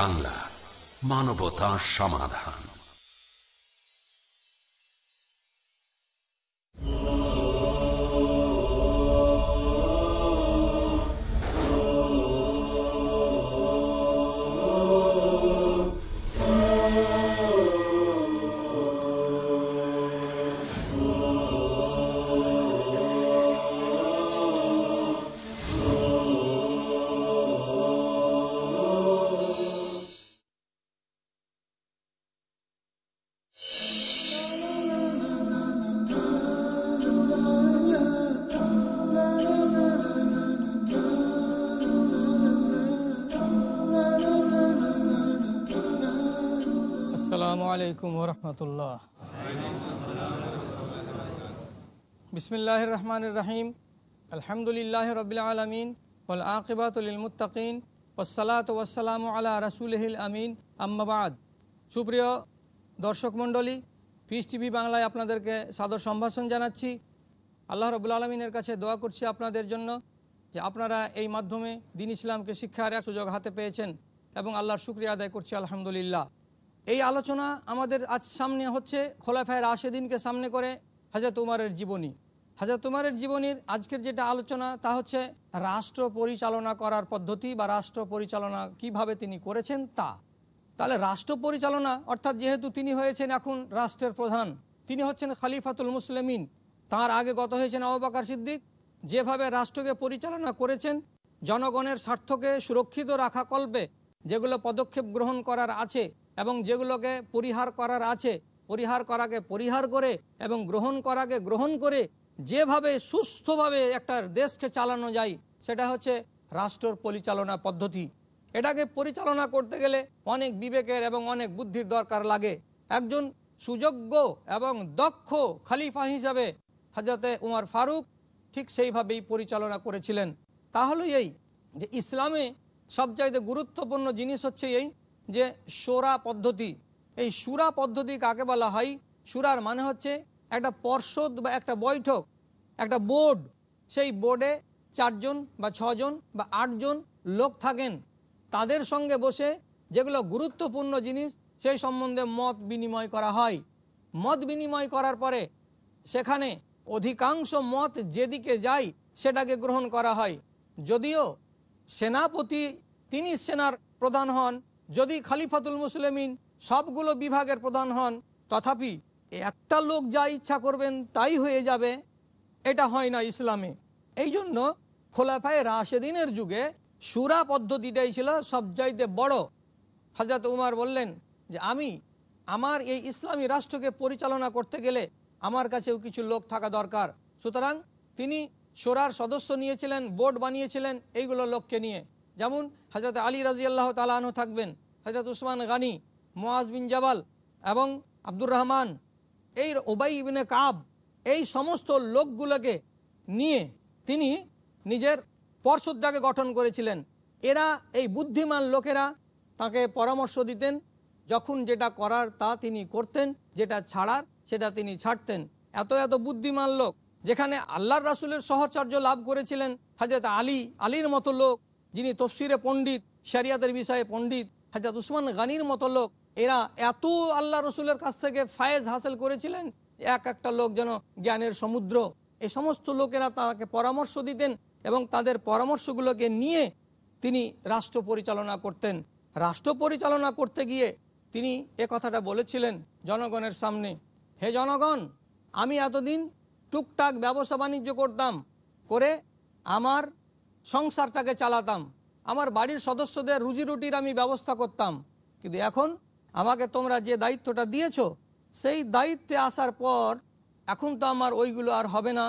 বাংলা মানবতা সমাধান। আলাইকুম ওরহমতুল্লাহ। বিসমিল্লাহ রহমান রাহিম। আলহামদুলিল্লাহ রবিল আলমিন ওল আকিবাতুলমুত্তাকিন ওসালাত ওয়াসালাম আলা রসুলহিল আমিন। আম্মাবাদ সুপ্রিয় দর্শক মণ্ডলী পিস টিভি বাংলায় আপনাদেরকে সাদর সম্ভাষণ জানাচ্ছি। আল্লাহ রবুল আলমিনের কাছে দোয়া করছি আপনাদের জন্য যে আপনারা এই মাধ্যমে দিন ইসলামকে শিক্ষার এক সুযোগ হাতে পেয়েছেন এবং আল্লাহর শুক্রিয়া আদায় করছি, আলহামদুলিল্লাহ। এই আলোচনা আমাদের আজ সামনে হচ্ছে, খোলাফায় রাশেদিনকে সামনে করে হাজরত উমারের জীবনী। হাজরত উমারের জীবনীর আজকের যেটা আলোচনা, তা হচ্ছে রাষ্ট্র পরিচালনা করার পদ্ধতি বা রাষ্ট্র পরিচালনা কীভাবে তিনি করেছেন তা। তাহলে রাষ্ট্র পরিচালনা, অর্থাৎ যেহেতু তিনি হয়েছেন এখন রাষ্ট্রের প্রধান, তিনি হচ্ছেন খালিফাতুল মুসলিমিন, তার আগে গত হয়েছেন আবাকার সিদ্দিক, যেভাবে রাষ্ট্রকে পরিচালনা করেছেন, জনগণের স্বার্থকে সুরক্ষিত রাখা কল্পে যেগুলো পদক্ষেপ গ্রহণ করার আছে এবং যেগুলোকে পরিহার করার আছে, পরিহার করাকে পরিহার করে এবং গ্রহণ করাকে গ্রহণ করে যেভাবে সুস্থভাবে একটা দেশকে চালানো যায়, সেটা হচ্ছে রাষ্ট্র পরিচালনা পদ্ধতি। এটাকে পরিচালনা করতে গেলে অনেক বিবেকের এবং অনেক বুদ্ধির দরকার লাগে। একজন সুযোগ্য এবং দক্ষ খালিফা হিসাবে হাজরতে উমার ফারুক ঠিক সেইভাবেই পরিচালনা করেছিলেন। তাহলে এই যে ইসলামে সবচাইতে গুরুত্বপূর্ণ জিনিস হচ্ছে এই যে সোরা পদ্ধতি, এই সুরা পদ্ধতি কাকে বলা হয়? সুরার মানে হচ্ছে একটা পর্ষদ বা একটা বৈঠক, একটা বোর্ড। সেই বোর্ডে চারজন বা ছজন বা আটজন লোক থাকেন। তাদের সঙ্গে বসে যেগুলো গুরুত্বপূর্ণ জিনিস, সেই সম্বন্ধে মত বিনিময় করা হয়। মত বিনিময় করার পরে সেখানে অধিকাংশ মত যেদিকে যায়, সেটাকে গ্রহণ করা হয়। যদিও সেনাপতি, তিনি সেনার প্রধান হন যদি খালিফাতুল মুসলিমিন সবগুলো বিভাগের প্রধান হন, তথাপি একটা লোক যা ইচ্ছা করবেন তাই হয়ে যাবে। এটা হয় না ইসলামে। এই জন্য খোলাফায় রাশেদিনের যুগে সুরা পদ্ধতিটাই ছিল সবচাইতে বড়। হাজরত উমার বললেন যে, আমি, আমার এই ইসলামী রাষ্ট্রকে পরিচালনা করতে গেলে আমার কাছেও কিছু লোক থাকা দরকার। সুতরাং তিনি সোরার সদস্য নিয়েছিলেন, বোর্ড বানিয়েছিলেন, এইগুলো লোককে নিয়ে। যেমন হজরত আলী রাজি আল্লাহ তালাহ থাকবেন হজরত উসমান গানি মোয়াজ বিন জাবাল এবং আব্দুর রহমান, এই ওবাই ইবিনে কাব, এই সমস্ত লোকগুলোকে নিয়ে তিনি নিজের পর্ষদটাকে গঠন করেছিলেন। এরা, এই বুদ্ধিমান লোকেরা তাকে পরামর্শ দিতেন, যখন যেটা করার তা তিনি করতেন, যেটা ছাড়ার সেটা তিনি ছাড়তেন। এত এত বুদ্ধিমান লোক, যেখানে আল্লাহর রাসুলের সহচর্য লাভ করেছিলেন হাজরত আলী, আলীর মতো লোক। যিনি তফসিরে পণ্ডিত, শরিয়াতের বিষয়ে পণ্ডিত হাজরত উসমান গানির মতো লোক, এরা এত আল্লাহ রসুলের কাছ থেকে ফায়েজ হাসিল করেছিলেন, এক একটা লোক যেন জ্ঞানের সমুদ্র। এ সমস্ত লোকেরা তাকে পরামর্শ দিতেন এবং তাদের পরামর্শগুলোকে নিয়ে তিনি রাষ্ট্র পরিচালনা করতেন। রাষ্ট্র পরিচালনা করতে গিয়ে তিনি এ কথাটা বলেছিলেন জনগণের সামনে, হে জনগণ, আমি এতদিন টুকটাক ব্যবসা বাণিজ্য করতাম, করে আমার সংসারটাকে চালাতাম। আমার বাড়ির সদস্যদের রুজি রুটির আমি ব্যবস্থা করতাম। কিন্তু এখন আমাকে তোমরা যে দায়িত্বটা দিয়েছ, সেই দায়িত্বে আসার পর এখন তো আমার ওইগুলো আর হবে না।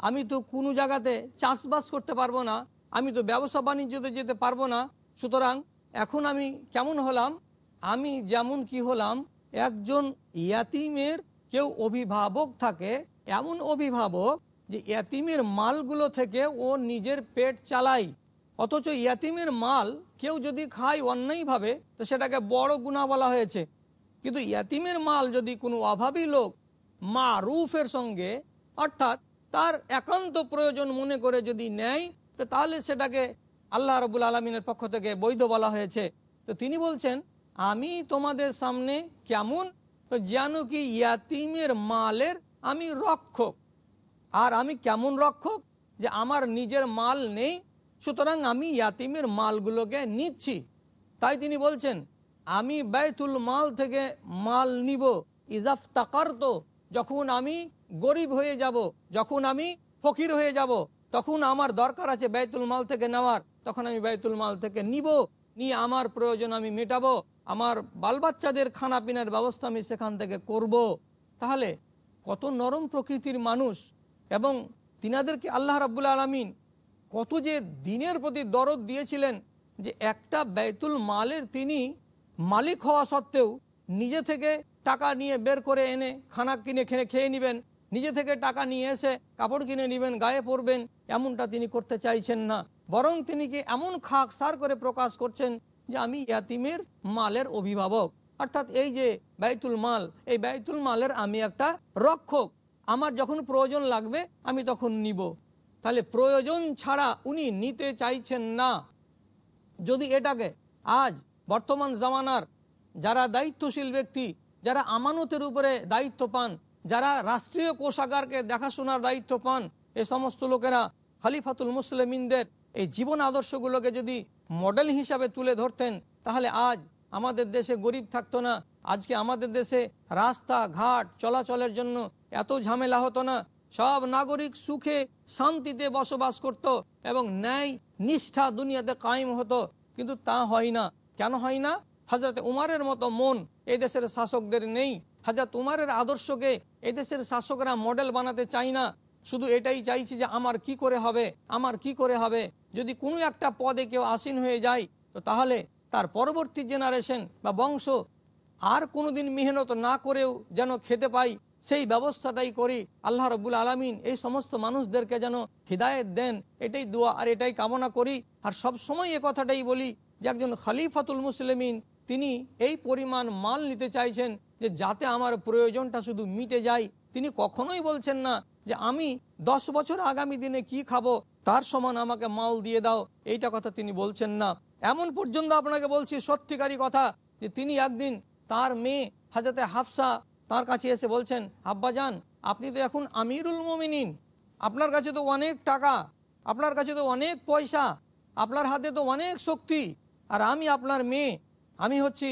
আমি তো কোনো জায়গাতে চাষবাস করতে পারব না। আমি তো ব্যবসা বাণিজ্যতে যেতে পারব না। সুতরাং এখন আমি কেমন হলাম? আমি যেমন কি হলাম, একজন ইয়াতিমের কেউ অভিভাবক থাকে, এমন অভিভাবক যে ইয়াতিমের মালগুলো থেকে ও নিজের পেট চালায়। অথচ ইয়াতিমের মাল কেউ যদি খায় অন্যায়ভাবে, তো সেটাকে বড় গুণা বলা হয়েছে। কিন্তু ইয়াতিমের মাল যদি কোনো অভাবী লোক মা রুফের সঙ্গে, অর্থাৎ তার একান্ত প্রয়োজন মনে করে যদি নেয়, তো তাহলে সেটাকে আল্লাহ রবুল আলমিনের পক্ষ থেকে বৈধ বলা হয়েছে। তো তিনি বলছেন, আমি তোমাদের সামনে কেমন? তো যেন কি, ইয়াতিমের মালের আমি রক্ষক। আর আমি কেমন রক্ষক যে আমার নিজের মাল নেই, সুতরাং আমি ইয়াতিমের মালগুলোকে নিচ্ছি তাই তিনি বলছেন, আমি ব্যয়তুল মাল থেকে মাল নিব, ইজাফ তাকার তো, যখন আমি গরিব হয়ে যাব, যখন আমি ফকির হয়ে যাব, তখন আমার দরকার আছে ব্যয়তুল মাল থেকে নেওয়ার, তখন আমি ব্যয়তুল মাল থেকে নিব, নিয়ে আমার প্রয়োজন আমি মেটাবো, আমার বাল বাচ্চাদের খানা পিনার ব্যবস্থা আমি সেখান থেকে করব। তাহলে কত নরম প্রকৃতির মানুষ এবং তিনাদেরকে আল্লাহ রাবুল আলমিন কত যে দিনের প্রতি দরদ দিয়েছিলেন যে একটা ব্যয়তুল মালের তিনি মালিক হওয়া সত্ত্বেও নিজে থেকে টাকা নিয়ে বের করে এনে খানা কিনে খেয়ে খেয়ে নেবেন, নিজে থেকে টাকা নিয়ে এসে কাপড় কিনে নেবেন, গায়ে পরবেন, এমনটা তিনি করতে চাইছেন না। বরং তিনি কি এমন খাক সার করে প্রকাশ করছেন যে আমি ইয়াতিমের মালের অভিভাবক। অর্থাৎ এই যে ব্যয়তুল মাল, এই ব্যয়তুল মালের আমি একটা রক্ষক। আমার যখন প্রয়োজন লাগবে, আমি তখন নিব। তাহলে প্রয়োজন ছাড়া উনি নিতে চাইছেন না। যদি এটাকে আজ বর্তমান জামানার যারা দায়িত্বশীল ব্যক্তি, যারা আমানতের উপরে দায়িত্ব পান, যারা রাষ্ট্রীয় কোষাগারকে দেখাশোনার দায়িত্ব পান, এ সমস্ত লোকেরা খালিফাতুল মুসলিমিনদের এই জীবন আদর্শগুলোকে যদি মডেল হিসাবে তুলে ধরতেন, তাহলে আজ আমাদের দেশে গরিব থাকতো না আজকে আমাদের দেশে রাস্তা, ঘাট, চলাচলের জন্য এত ঝামেলা হতো না। সব নাগরিক সুখে, শান্তিতে বসবাস করত এবং ন্যায় নিষ্ঠা দুনিয়াতে কায়েম হতো। কিন্তু তা হয় না। কেন হয় না? হাজরত উমারের মতো মন এই দেশের শাসকদের নেই। হাজরত উমারের আদর্শকে এই দেশের শাসকরা মডেল বানাতে চায় না। শুধু এটাই চাইছি যে আমার কি করে হবে? আমার কি করে হবে? যদি কোনো একটা পদে কেউ আসীন হয়ে যায়, তো তাহলে তার পরবর্তী জেনারেশন বা বংশ আর কোনোদিন মেহনত না করেও যেন খেতে পাই, সেই ব্যবস্থাটাই করি। আল্লাহ রবুল আলমিন এই সমস্ত মানুষদেরকে যেন হৃদায়ত দেন, এটাই দোয়া আর এটাই কামনা করি। আর সব সময় এ কথাটাই বলি যে একজন খালিফাতুল মুসলিমিন, তিনি এই পরিমাণ মাল নিতে চাইছেন যে যাতে আমার প্রয়োজনটা শুধু মিটে যায়। তিনি কখনোই বলছেন না যে আমি দশ বছর আগামী দিনে কি খাব, তার সমান আমাকে মাল দিয়ে দাও। এইটা কথা তিনি বলছেন না। এমন পর্যন্ত আপনাকে বলছি সত্যিকারী কথা যে তিনি একদিন তার মেয়ে হাজাতে হাফসা তার কাছে এসে বলছেন আব্বাজান আপনি তো এখন আমিরুল মোমিনিন। আপনার কাছে তো অনেক টাকা, আপনার কাছে তো অনেক পয়সা, আপনার হাতে তো অনেক শক্তি। আর আমি আপনার মেয়ে, আমি হচ্ছি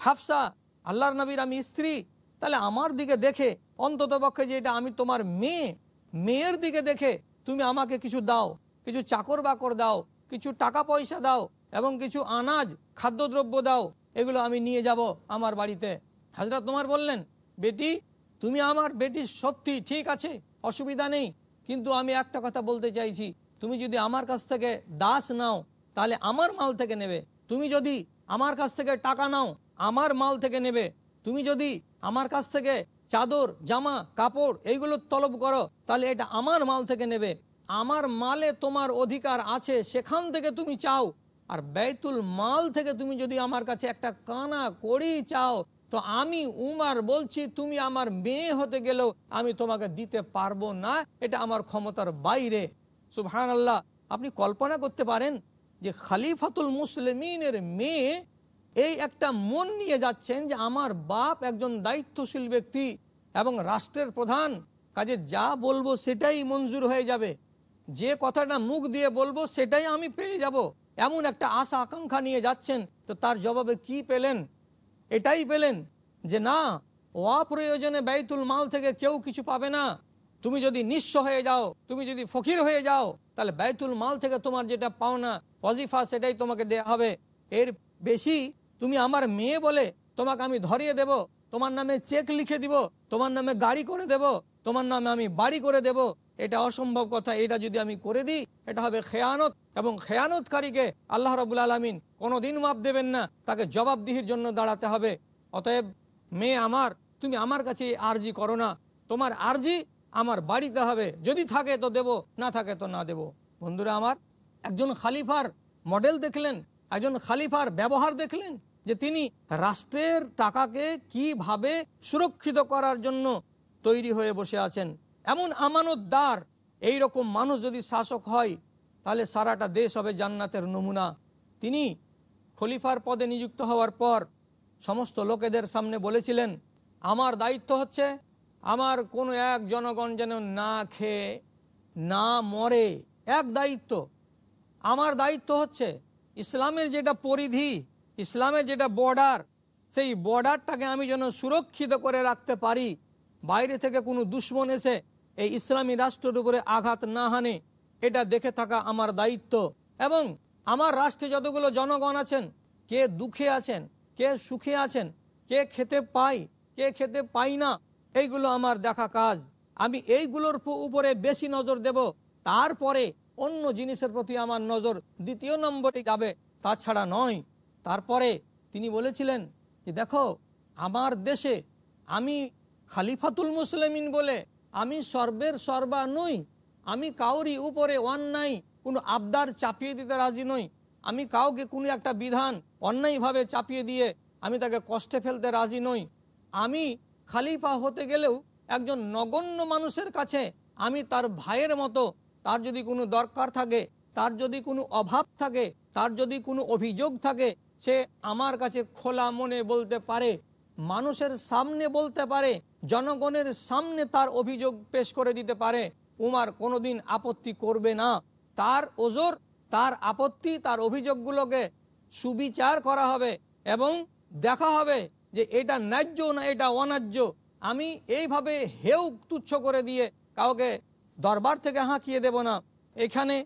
হাফসা, আল্লাহর নবীর আমি স্ত্রী। তাহলে আমার দিকে দেখে, অন্তত পক্ষে যে এটা আমি তোমার মেয়ে, মেয়ের দিকে দেখে তুমি আমাকে কিছু দাও, কিছু চাকর বাকর দাও, কিছু টাকা পয়সা দাও এবং কিছু আনাজ, খাদ্যদ্রব্য দাও। এগুলো আমি নিয়ে যাব আমার বাড়িতে। হাজরা তোমার বললেন, বেটি, তুমি আমার বেটি সত্যি ঠিক আছে, অসুবিধা নেই, কিন্তু আমি একটা কথা বলতে চাইছি। তুমি যদি আমার কাছ থেকে দাস নাও, তাহলে আমার মাল থেকে নেবে। তুমি যদি আমার কাছ থেকে টাকা নাও, আমার মাল থেকে নেবে। তুমি যদি আমার কাছ থেকে চাদর, জামা, কাপড় এইগুলো তলব করো, তাহলে এটা আমার মাল থেকে নেবে। আমার মালে তোমার অধিকার আছে, সেখান থেকে তুমি চাও। আর ব্যয়তুল মাল থেকে তুমি যদি আমার কাছে একটা কানা করি চাও, তো আমি উমার বলছি, তুমি আমার মেয়ে হতে গেলেও আমি তোমাকে দিতে পারব না, এটা আমার ক্ষমতার বাইরে। সুবহান আল্লাহ আপনি কল্পনা করতে পারেন যে খালিফাতুল মুসলিমিনের মেয়ে এই একটা মন নিয়ে যাচ্ছেন যে আমার বাপ একজন দায়িত্বশীল ব্যক্তি এবং রাষ্ট্রের প্রধান, কাজে যা বলব সেটাই মঞ্জুর হয়ে যাবে। যে কথাটা মুখ দিয়ে বলব সেটাই আমি পেয়ে যাব। এমন একটা আশা আকাঙ্ক্ষা নিয়ে যাচ্ছেন, তো তার জবাবে কি পেলেন? এটাই পেলেন যে না, অপ্রয়োজনে ব্যয়তুল মাল থেকে কেউ কিছু পাবে না। তুমি যদি নিঃস্ব হয়ে যাও, তুমি যদি ফকির হয়ে যাও, তাহলে ব্যয়তুল মাল থেকে তোমার যেটা পাওনা, ওয়াজিফা সেটাই তোমাকে দেয়া হবে। এর বেশি তুমি আমার মেয়ে বলে তোমাকে আমি ধরিয়ে দেব, তোমার নামে চেক লিখে দিব, তোমার নামে গাড়ি করে দেব তোমার নামে আমি বাড়ি করে দেব, এটা অসম্ভব কথা, এটা যদি আমি করে দিই, এটা হবে খেয়ানত। এবং খেয়ানতকারীকে আল্লাহ রবুল আলমিন কোনো দিন মাপ দেবেন না, তাকে জবাবদিহির জন্য দাঁড়াতে হবে। অতএব মেয়ে আমার, তুমি আমার কাছে আরজি করো না। তোমার আরজি আমার বাড়িতে হবে, যদি থাকে তো দেব, না থাকে তো না দেব। বন্ধুরা আমার, একজন খালিফার মডেল দেখলেন, একজন খালিফার ব্যবহার দেখলেন, যে তিনি রাষ্ট্রের টাকাকে কীভাবে সুরক্ষিত করার জন্য তৈরি হয়ে বসে আছেন। এমন আমানতদার এই রকম মানুষ যদি শাসক হয়, তাহলে সারাটা দেশ হবে জান্নাতের নমুনা। তিনি খলিফার পদে নিযুক্ত হওয়ার পর সমস্ত লোকেদের সামনে বলেছিলেন, আমার দায়িত্ব হচ্ছে, আমার কোনো এক জনগণ যেন না খেয়ে, না মরে। এক দায়িত্ব। আমার দায়িত্ব হচ্ছে, ইসলামের যেটা পরিধি, ইসলামের যেটা বর্ডার, সেই বর্ডারটাকে আমি যেন সুরক্ষিত করে রাখতে পারি। বাইরে থেকে কোনো দুশ্মন এসে এই ইসলামী রাষ্ট্রের উপরে আঘাত না হানে, এটা দেখে থাকা আমার দায়িত্ব। এবং আমার রাষ্ট্রে যতগুলো জনগণ আছেন, কে দুঃখে আছেন, কে সুখে আছেন, কে খেতে পাই কে খেতে পাই না, এইগুলো আমার দেখা কাজ। আমি এইগুলোর উপরে বেশি নজর দেব, তারপরে অন্য জিনিসের প্রতি আমার নজর দ্বিতীয় নম্বরে যাবে, তাছাড়া নয়। তারপরে তিনি বলেছিলেন যে, দেখো, আমার দেশে আমি খালিফাতুল মুসলিমিন বলে, আমি সর্বের সর্বা নই, আমি কাউরি উপরে অন্যায়, কোনো আবদার চাপিয়ে দিতে রাজি নই। আমি কাউকে কোনো একটা বিধান অন্যায়ভাবে চাপিয়ে দিয়ে আমি তাকে কষ্টে ফেলতে রাজি নই। আমি খালিফা হতে গেলেও একজন নগণ্য মানুষের কাছে আমি তার ভাইয়ের মতো, তার যদি কোনো দরকার থাকে, তার যদি কোনো অভাব থাকে, তার যদি কোনো অভিযোগ থাকে, সে আমার কাছে খোলা মনে বলতে পারে। মানুষের সামনে বলতে পারে, জনগণের সামনে তার অভিযোগ পেশ করে দিতে পারে, উমার কোনোদিন আপত্তি করবে না। তার ওজোর, তার আপত্তি, তার অভিযোগগুলোকে সুবিচার করা হবে এবং দেখা হবে যে এটা ন্যায্য না এটা অন্যায্য। আমি এইভাবে হেউ তুচ্ছ করে দিয়ে কাউকে দরবার থেকে হাঁকিয়ে দেব না। এখানে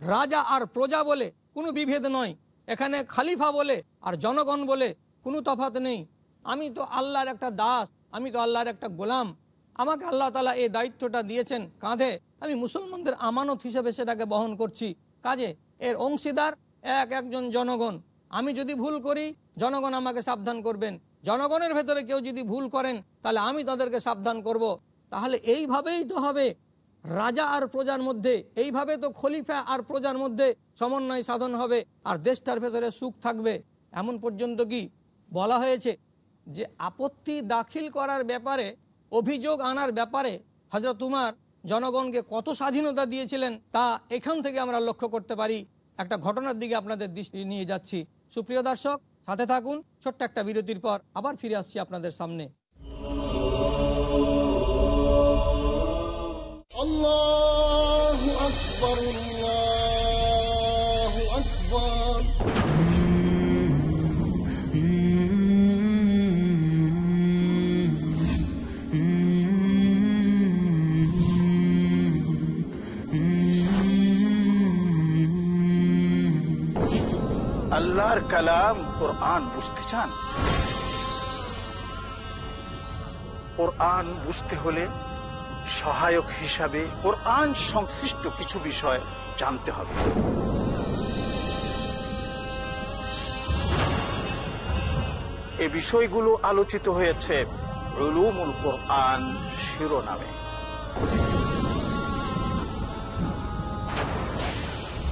রাজা আর প্রজা বলে কোনো বিভেদ নয়। এখানে খালিফা বলে আর জনগণ বলে কোনো তফাত নেই। আমি তো আল্লাহর একটা দাস, আমি তো আল্লাহর একটা গোলাম। আমাকে আল্লাহ তালা এই দায়িত্বটা দিয়েছেন, কাঁধে। আমি মুসলমানদের আমানত হিসেবে সেটাকে বহন করছি। কাজে এর অংশীদার এক একজন জনগণ। আমি যদি ভুল করি, জনগণ আমাকে সাবধান করবেন। জনগণের ভেতরে কেউ যদি ভুল করেন, তাহলে আমি তাদেরকে সাবধান করব। তাহলে এইভাবেই তো হবে। রাজা আর প্রজার মধ্যে, এইভাবে তো খলিফা আর প্রজার মধ্যে সমন্বয় সাধন হবে। আর দেশটার ভেতরে সুখ থাকবে। এমন পর্যন্ত কি বলা হয়েছে? যে আপত্তি দাখিল করার ব্যাপারে, অভিযোগ আনার ব্যাপারে হজরত উমার জনগণকে কত স্বাধীনতা দিয়েছিলেন তা এখান থেকে আমরা লক্ষ্য করতে পারি। একটা ঘটনার দিকে আপনাদের দৃষ্টি নিয়ে যাচ্ছি। সুপ্রিয় দর্শক, সাথে থাকুন। ছোট্ট একটা বিরতির পর আবার ফিরে আসছি আপনাদের সামনে। আল্লাহ আল্লাহর কালাম কোরআন বুঝতে চান কোরআন বুঝতে হলে সহায়ক হিসাবে কোরআন সংশ্লিষ্ট কিছু বিষয় জানতে হবে এ বিষয়গুলো আলোচিত হয়েছে রুলুমুল কোরআন শিরোনামে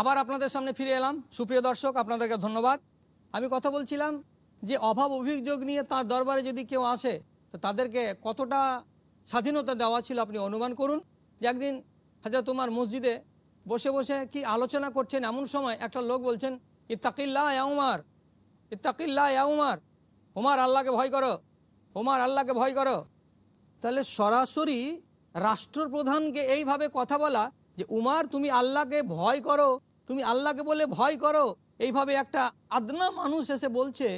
আবার আপনাদের সামনে ফিরে এলাম। সুপ্রিয় দর্শক, আপনাদেরকে ধন্যবাদ। আমি কথা বলছিলাম যে অভাব অভিযোগ নিয়ে তার দরবারে যদি কেউ আসে, তো তাদেরকে কতটা স্বাধীনতা দেওয়া ছিল আপনি অনুমান করুন। যে একদিন হাজার তোমার মসজিদে বসে বসে কি আলোচনা করছেন এমন সময় একটা লোক বলছেন ইত্তাকিল্লা উমার ইত্তাকিল্লা উমার উমার আল্লাহকে ভয় করো, উমার আল্লাহকে ভয় করো। তাহলে সরাসরি রাষ্ট্রপ্রধানকে এইভাবে কথা বলা যে, উমার, তুমি আল্লাহকে ভয় করো তুমি আল্লাহকে বলে ভয় করো। এইভাবে একটা আদনা মানুষ এসে বলছে,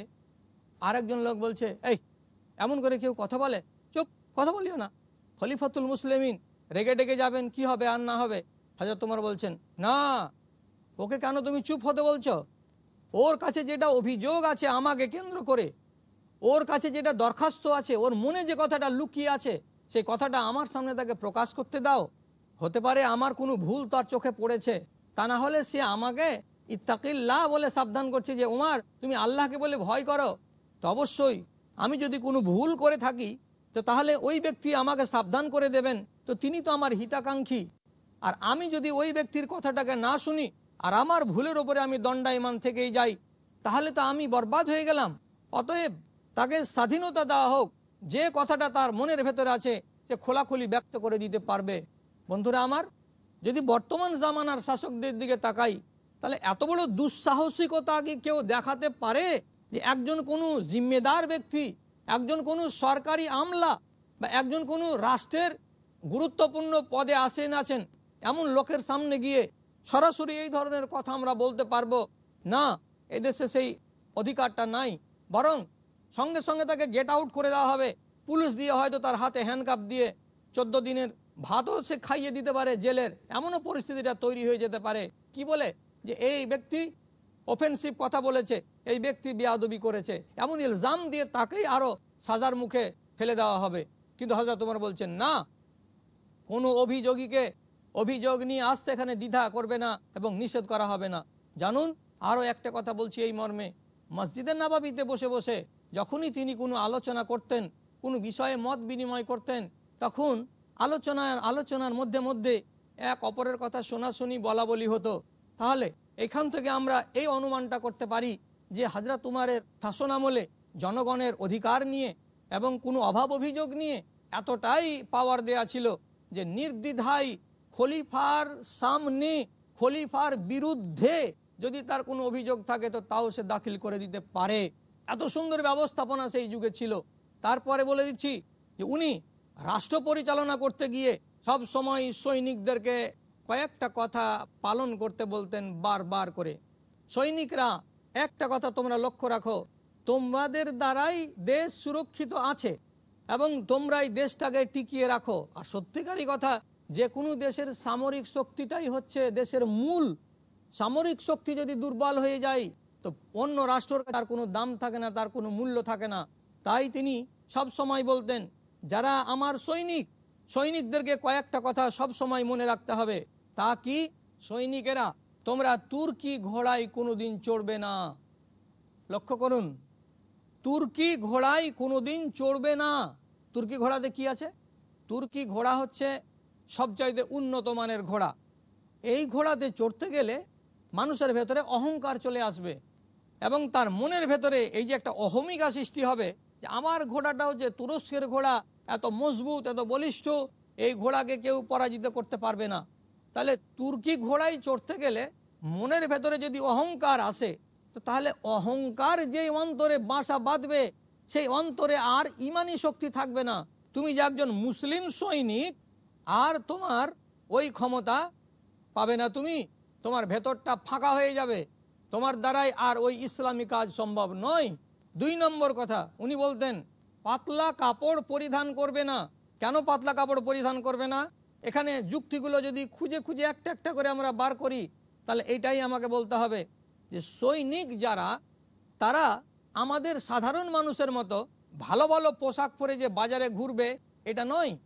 আরেকজন লোক বলছে, এই, এমন করে কেউ কথা বলে? চুপ, কথা বলিও না। খলিফাতুল মুসলিমিন রেগে ডেগে যাবেন, কি হবে আর না হবে? হাজার তোমার বলছেন, না, ওকে কেন তুমি চুপ হতে বলছো? ওর কাছে যেটা অভিযোগ আছে আমাকে কেন্দ্র করে, ওর কাছে যেটা দরখাস্ত আছে, ওর মনে যে কথাটা লুকিয়ে আছে, সেই কথাটা আমার সামনে তাকে প্রকাশ করতে দাও। হতে পারে আমার কোনো ভুল তার চোখে পড়েছে। তা না হলে সে আমাকে ইত্তাকিল্লাহ বলে সাবধান করছে যে, উমার, তুমি আল্লাহকে বলে ভয় করো। তো অবশ্যই আমি যদি কোনো ভুল করে থাকি, তো তাহলে ওই ব্যক্তি আমাকে সাবধান করে দেবেন। তো তিনি তো আমার হিতাকাঙ্ক্ষী। আর আমি যদি ওই ব্যক্তির কথাটাকে না শুনি আর আমার ভুলের ওপরে আমি দণ্ডায়মান থেকেই যাই, তাহলে তো আমি বরবাদ হয়ে গেলাম। অতএব তাকে স্বাধীনতা দেওয়া হোক। যে কথাটা তার মনের ভেতরে আছে, সে খোলাখুলি ব্যক্ত করে দিতে পারবে। বন্ধুরা আমার যদি বর্তমান জামানার শাসকদের দিকে তাকাই, তাহলে এত বড় দুঃসাহসিকতা কি কেউ দেখাতে পারে যে একজন কোনো জিম্মেদার ব্যক্তি, একজন কোনো সরকারি আমলা বা একজন কোনো রাষ্ট্রের গুরুত্বপূর্ণ পদে আসেন আছেন, এমন লোকের সামনে গিয়ে সরাসরি এই ধরনের কথা আমরা বলতে পারব? না, এদেশে সেই অধিকারটা নাই। বরং সঙ্গে সঙ্গে তাকে গেট আউট করে দেওয়া হবে। পুলিশ দিয়ে হয়তো তার হাতে হ্যান্ডকাপ দিয়ে চোদ্দ দিনের ভাতও সে খাইয়ে দিতে পারে জেলের। এমনও পরিস্থিতিটা তৈরি হয়ে যেতে পারে। কি বলে? যে এই ব্যক্তি অফেন্সিভ কথা বলেছে, এই ব্যক্তি বিয়াদবি করেছে। এমন ইলজাম দিয়ে তাকেই আরও সাজার মুখে ফেলে দেওয়া হবে। কিন্তু হজরত তোমার বলছেন, না, কোনো অভিযোগীকে অভিযোগ নিয়ে আসতে এখানে দ্বিধা করবে না এবং নিষেধ করা হবে না। জানুন আরও একটা কথা বলছি এই মর্মে। মসজিদের নাবাবিতে বসে বসে যখনই তিনি কোনো আলোচনা করতেন, কোনো বিষয়ে মত বিনিময় করতেন, তখন আলোচনার আলোচনার মধ্যে মধ্যে এক অপরের কথা শোনাশুনি বলা বলি হতো। তাহলে এখান থেকে আমরা এই অনুমানটা করতে পারি যে হাজরত উমারের শাসন আমলে জনগণের অধিকার নিয়ে এবং কোনো অভাব অভিযোগ নিয়ে এতটাই পাওয়ার দেয়া ছিল যে নির্দ্বিধায় খলিফার সামনে, খলিফার বিরুদ্ধে যদি তার কোনো অভিযোগ থাকে তো তাও সে দাখিল করে দিতে পারে। এত সুন্দর ব্যবস্থাপনা সেই যুগে ছিল। তারপরে বলে দিচ্ছি যে উনি রাষ্ট্র পরিচালনা করতে গিয়ে সব সময় সৈনিকদেরকে কয়েকটা কথা পালন করতে বলতেন বারবার করে। সৈনিকরা, একটা কথা তোমরা লক্ষ্য রাখো, তোমাদের দ্বারাই দেশ সুরক্ষিত আছে এবং তোমরাই দেশটাকে টিকিয়ে রাখো। আর সত্যিকারই কথা, যে কোনো দেশের সামরিক শক্তিটাই হচ্ছে দেশের মূল। সামরিক শক্তি যদি দুর্বল হয়ে যায়, তো অন্য রাষ্ট্রের তার কোনো দাম থাকে না, তার কোনো মূল্য থাকে না। তাই তিনি সব সময় বলতেন যারা আমার সৈনিক, সৈনিকদেরকে কয়েকটা কথা সব সময় মনে রাখতে হবে। তা কি? সৈনিকেরা, তোমরা তুর্কি ঘোড়ায় কোনোদিন চড়বে না। লক্ষ্য করুন, তুর্কি ঘোড়ায় কোনোদিন চড়বে না। তুর্কি ঘোড়াতে কি আছে? তুর্কি ঘোড়া হচ্ছে সবচাইতে উন্নত মানের ঘোড়া। এই ঘোড়াতে চড়তে গেলে মানুষের ভেতরে অহংকার চলে আসবে এবং তার মনের ভেতরে এই যে একটা অহমিকা সৃষ্টি হবে যে আমার ঘোড়াটা হচ্ছে তুরস্কের ঘোড়া, এত মজবুত, এত বলিষ্ঠ, এই ঘোড়াকে কেউ পরাজিত করতে পারবে না। তাহলে তুর্কি ঘোড়ায় চড়তে গেলে মনের ভেতরে যদি অহংকার আসে, তো তাহলে অহংকার যে অন্তরে বাসা বাঁধবে, সেই অন্তরে আর ইমানি শক্তি থাকবে না। তুমি যে একজন মুসলিম সৈনিক, আর তোমার ওই ক্ষমতা পাবে না তুমি। তোমার ভেতরটা ফাঁকা হয়ে যাবে। তোমার দ্বারাই আর ওই ইসলামী কাজ সম্ভব নয়। দুই নম্বর কথা, উনি বলতেন, পাতলা কাপড় পরিধান করবে না। কেন পাতলা কাপড় পরিধান করবে না? এখানে যুক্তিগুলো যদি খুঁজে খুঁজে একটা একটা করে আমরা বার করি, তাহলে এইটাই আমাকে বলতে হবে যে, সৈনিক যারা, তারা আমাদের সাধারণ মানুষের মতো ভালো ভালো পোশাক পরে যে বাজারে ঘুরবে, এটা নয়।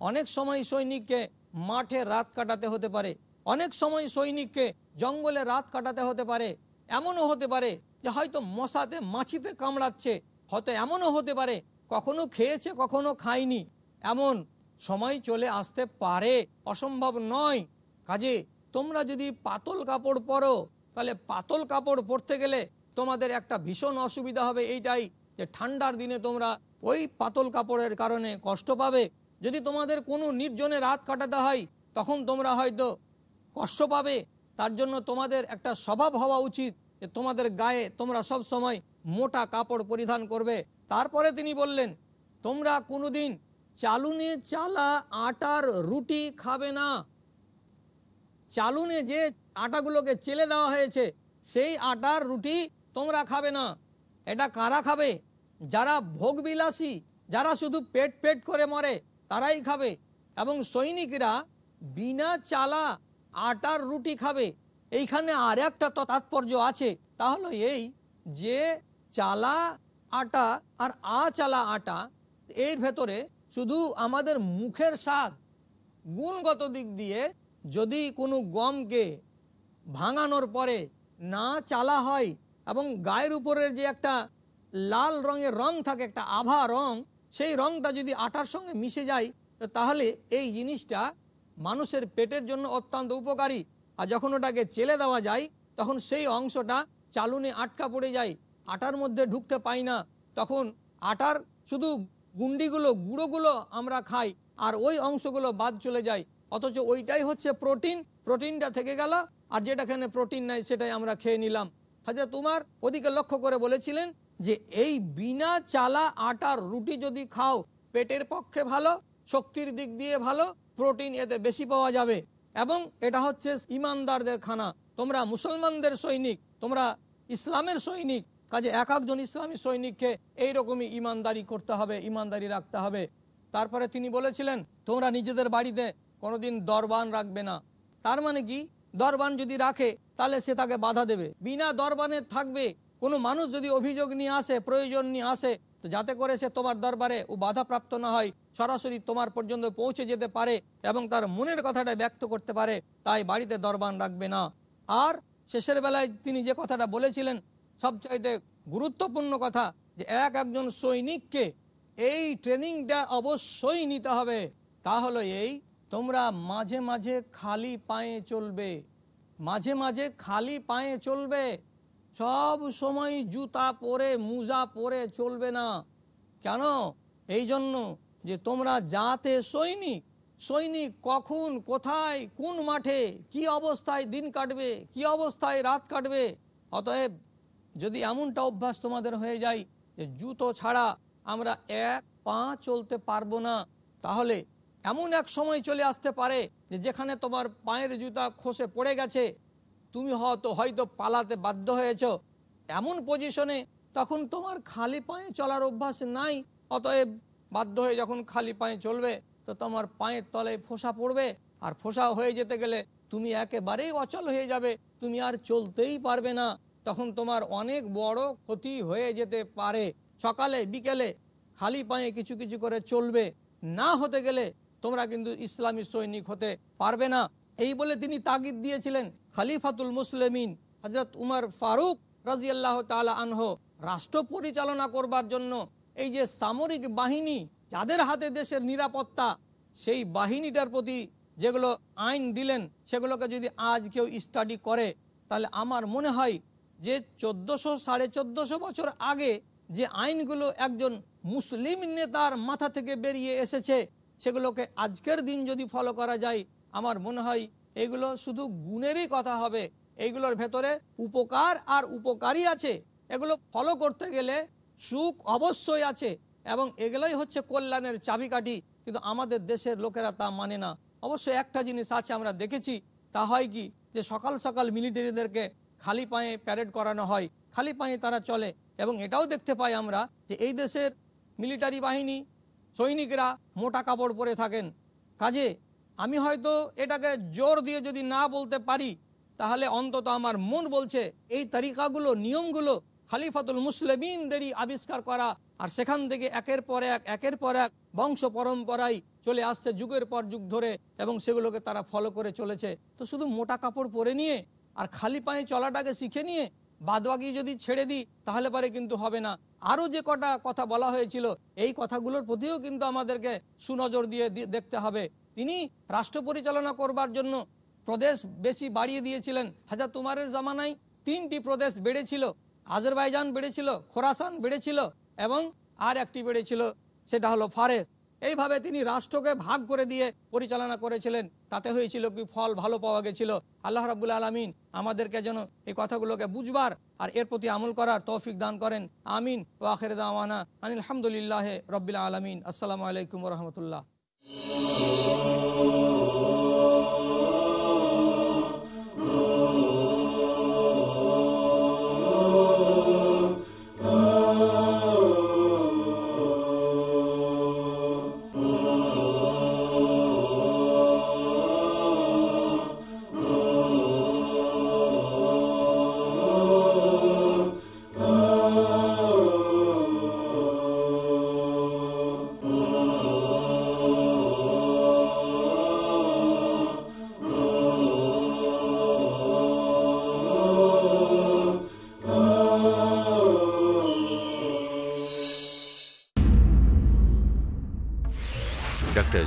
অনেক সময় সৈনিককে মাঠে রাত কাটাতে হতে পারে। অনেক সময় সৈনিককে জঙ্গলে রাত কাটাতে হতে পারে। এমনও হতে পারে যে হয়তো মশাতে, মাছিতে কামড়াচ্ছে। হয়তো এমনও হতে পারে, কখনো খেয়েছে, কখনো খায়নি। এমন সময় চলে আসতে পারে, অসম্ভব নয়। কাজে তোমরা যদি পাতল কাপড় পরো, তাহলে পাতল কাপড় পরতে গেলে তোমাদের একটা ভীষণ অসুবিধা হবে এইটাই যে ঠান্ডার দিনে তোমরা ওই পাতল কাপড়ের কারণে কষ্ট পাবে। যদি তোমাদের কোনো নির্জনে রাত কাটাতে হয়, তখন তোমরা হয়তো কষ্ট পাবে। তার জন্য তোমাদের একটা স্বভাব হওয়া উচিত যে তোমাদের গায়ে তোমরা সব সময় মোটা কাপড় পরিধান করবে। তারপরে তিনি বললেন, তোমরা কোনোদিন চালুনে চালা আটার রুটি খাবে না। চালুনে যে আটাগুলোকে চেলে দেওয়া হয়েছে, সেই আটার রুটি তোমরা খাবে না। এটা কারা খাবে? যারা ভোগবিলাসী, যারা শুধু পেট পেট করে মরে, তারাই খাবে। এবং সৈনিকরা বিনা চালা আটার রুটি খাবে। এইখানে আর একটা তাৎপর্য আছে। তাহলে এই যে চালা আটা আর আ চালা আটা, এর ভেতরে শুধু আমাদের মুখের স্বাদ গুণগত দিক দিয়ে যদি কোনো গমকে ভাঙানোর পরে না চালা হয় এবং গায়ের উপরের যে একটা লাল রঙের রং থাকে, একটা আভা রং, সেই রংটা যদি আটার সঙ্গে মিশে যায়, তাহলে এই জিনিসটা মানুষের পেটের জন্য অত্যন্ত উপকারী। আর যখন ওটাকে চেলে দেওয়া যায়, তখন সেই অংশটা চালুনে আটকা পড়ে যায়, আটার মধ্যে ঢুকতে পাই না। তখন আটার শুধু গুন্ডিগুলো, গুঁড়োগুলো আমরা খাই, আর ওই অংশগুলো বাদ চলে যায়। অথচ ওইটাই হচ্ছে প্রোটিন, প্রোটিনটা থেকে গেল, আর যেটাখানে প্রোটিন নাই, সেটাই আমরা খেয়ে নিলাম। হাজরা তোমার ওদিকে লক্ষ্য করে বলেছিলেন যে, এই বিনা চালা আটার রুটি যদি খাও, পেটের পক্ষে ভালো, শক্তির দিক দিয়ে ভালো প্রোটিন এতে বেশি পাওয়া যাবে। এবং এটা হচ্ছে ইমানদারদের খানা। তোমরা মুসলমানদের সৈনিক, তোমরা ইসলামের সৈনিক, কাজে এক একজন ইসলামী সৈনিককে এইরকমই ইমানদারি করতে হবে, ইমানদারি রাখতে হবে। তারপরে তিনি বলেছিলেন, তোমরা নিজেদের বাড়িতে কোনোদিন দরবান রাখবে না। তার মানে কি? দরবান যদি রাখে, তাহলে সে তাকে বাধা দেবে। বিনা দরবানে থাকবে কোনো মানুষ যদি অভিযোগ নিয়ে আসে, প্রয়োজন নিয়ে আসে, তো যাতে করে সে তোমার দরবারে ও বাধাপ্রাপ্ত না হয়, সরাসরি তোমার পর্যন্ত পৌঁছে যেতে পারে এবং তার মনের কথাটা ব্যক্ত করতে পারে, তাই বাড়িতে দরবান রাখবে না। আর শেষের বেলায় তিনি যে কথাটা বলেছিলেন, সবচাইতে গুরুত্বপূর্ণ কথা, যে এক একজন সৈনিককে এই ট্রেনিংটা অবশ্যই নিতে হবে। তা হলো এই তোমরা মাঝে মাঝে খালি পায়ে চলবে। মাঝে মাঝে খালি পায়ে চলবে। সব সময় জুতা পরে, মুজা পরে চলবে না। কেন? এই জন্য যে তোমরা যাতে সৈনিক সৈনিক কখন, কোথায়, কোন মাঠে, কি অবস্থায় দিন কাটবে, কি অবস্থায় রাত কাটবে, অতএব যদি এমনটা অভ্যাস তোমাদের হয়ে যায় যে জুতো ছাড়া আমরা এক পা চলতে পারব না, তাহলে এমন এক সময় চলে আসতে পারে যে যেখানে তোমার পায়ের জুতা খসে পড়ে গেছে তুমি হয়তো হয়তো পালাতে বাধ্য হয়েছ। এমন পজিশনে তখন তোমার খালি পায়ে চলার অভ্যাস নাই, অতএব বাধ্য হয়ে যখন খালি পায়ে চলবে, তো তোমার পায়ের তলায় ফোসা পড়বে, আর ফোসা হয়ে যেতে গেলে তুমি একেবারেই অচল হয়ে যাবে, তুমি আর চলতেই পারবে না। তখন তোমার অনেক বড় ক্ষতি হয়ে যেতে পারে। সকালে, বিকেলে খালি পায়ে কিছু কিছু করে চলবে। না হতে গেলে তোমরা কিন্তু ইসলামী সৈনিক হতে পারবে না। এই বলে তিনি তাগিদ দিয়েছিলেন খালিফাতুল মুসলিমিন হজরত উমর ফারুক রাজিয়াল্লাহ তালা আনহ রাষ্ট্র পরিচালনা করবার জন্য। এই যে সামরিক বাহিনী যাদের হাতে দেশের নিরাপত্তা, সেই বাহিনীটার প্রতি যেগুলো আইন দিলেন, সেগুলোকে যদি আজ কেউ স্টাডি করে, তাহলে আমার মনে হয় যে চোদ্দোশো, সাড়ে চোদ্দোশো বছর আগে যে আইনগুলো একজন মুসলিম নেতার মাথা থেকে বেরিয়ে এসেছে, সেগুলোকে আজকের দিন যদি ফলো করা যায় আমার মনে হয় এগুলো শুধু গুণেরই কথা হবে। এইগুলোর ভেতরে উপকার আর উপকারী আছে। এগুলো ফলো করতে গেলে সুখ অবশ্যই আছে এবং এগুলোই হচ্ছে কল্যাণের চাবিকাঠি। কিন্তু আমাদের দেশের লোকেরা তা মানে না। অবশ্যই একটা জিনিস আছে আমরা দেখেছি, তা হয় কি? যে সকাল সকাল মিলিটারিদেরকে খালি পায়ে প্যারেড করানো হয়। খালি পায়ে তারা চলে এবং এটাও দেখতে পাই আমরা যে এই দেশের মিলিটারি বাহিনী সৈনিকরা মোটা কাপড় পরে থাকেন। কাজে আমি হয়তো এটাকে জোর দিয়ে যদি না বলতে পারি, তাহলে অন্তত আমার মন বলছে, এই তারিকাগুলো, নিয়মগুলো খালিফাতুল মুসলিমিনদেরই আবিষ্কার করা। আর সেখান থেকে একের পর এক, একের পর এক বংশ পরম্পরায় চলে আসছে যুগের পর যুগ ধরে এবং সেগুলোকে তারা ফলো করে চলেছে। তো শুধু মোটা কাপড় পরে নিয়ে আর খালি পায়ে চলাটাকে শিখে নিয়ে বাদবাকি যদি ছেড়ে দিই, তাহলে পরে কিন্তু হবে না। আরও যে কটা কথা বলা হয়েছিল, এই কথাগুলোর প্রতিও কিন্তু আমাদেরকে সুনজর দিয়ে দেখতে হবে। তিনি রাষ্ট্র পরিচালনা করবার জন্য প্রদেশ বেশি বাড়িয়ে দিয়েছিলেন। হাজার তুমারের জামানায় তিনটি প্রদেশ বেড়েছিল। আজরবাইজান বেড়েছিল, খোরাসান বেড়েছিল এবং আর একটি বেড়েছিল, সেটা হলো ফারেস। এইভাবে তিনি রাষ্ট্রকে ভাগ করে দিয়ে পরিচালনা করেছিলেন। তাতে হয়েছিল কি, ফল ভালো পাওয়া গেছিল। আল্লাহ রাবুল আলমিন আমাদেরকে যেন এই কথাগুলোকে বুঝবার আর এর প্রতি আমল করার তৌফিক দান করেন। আমিন। ওয়াখের দাওয়ানা আনিল আলহামদুলিল্লাহ রবিল আলমিন। আসসালামু আলাইকুম রহমতুল্লাহ। Oh.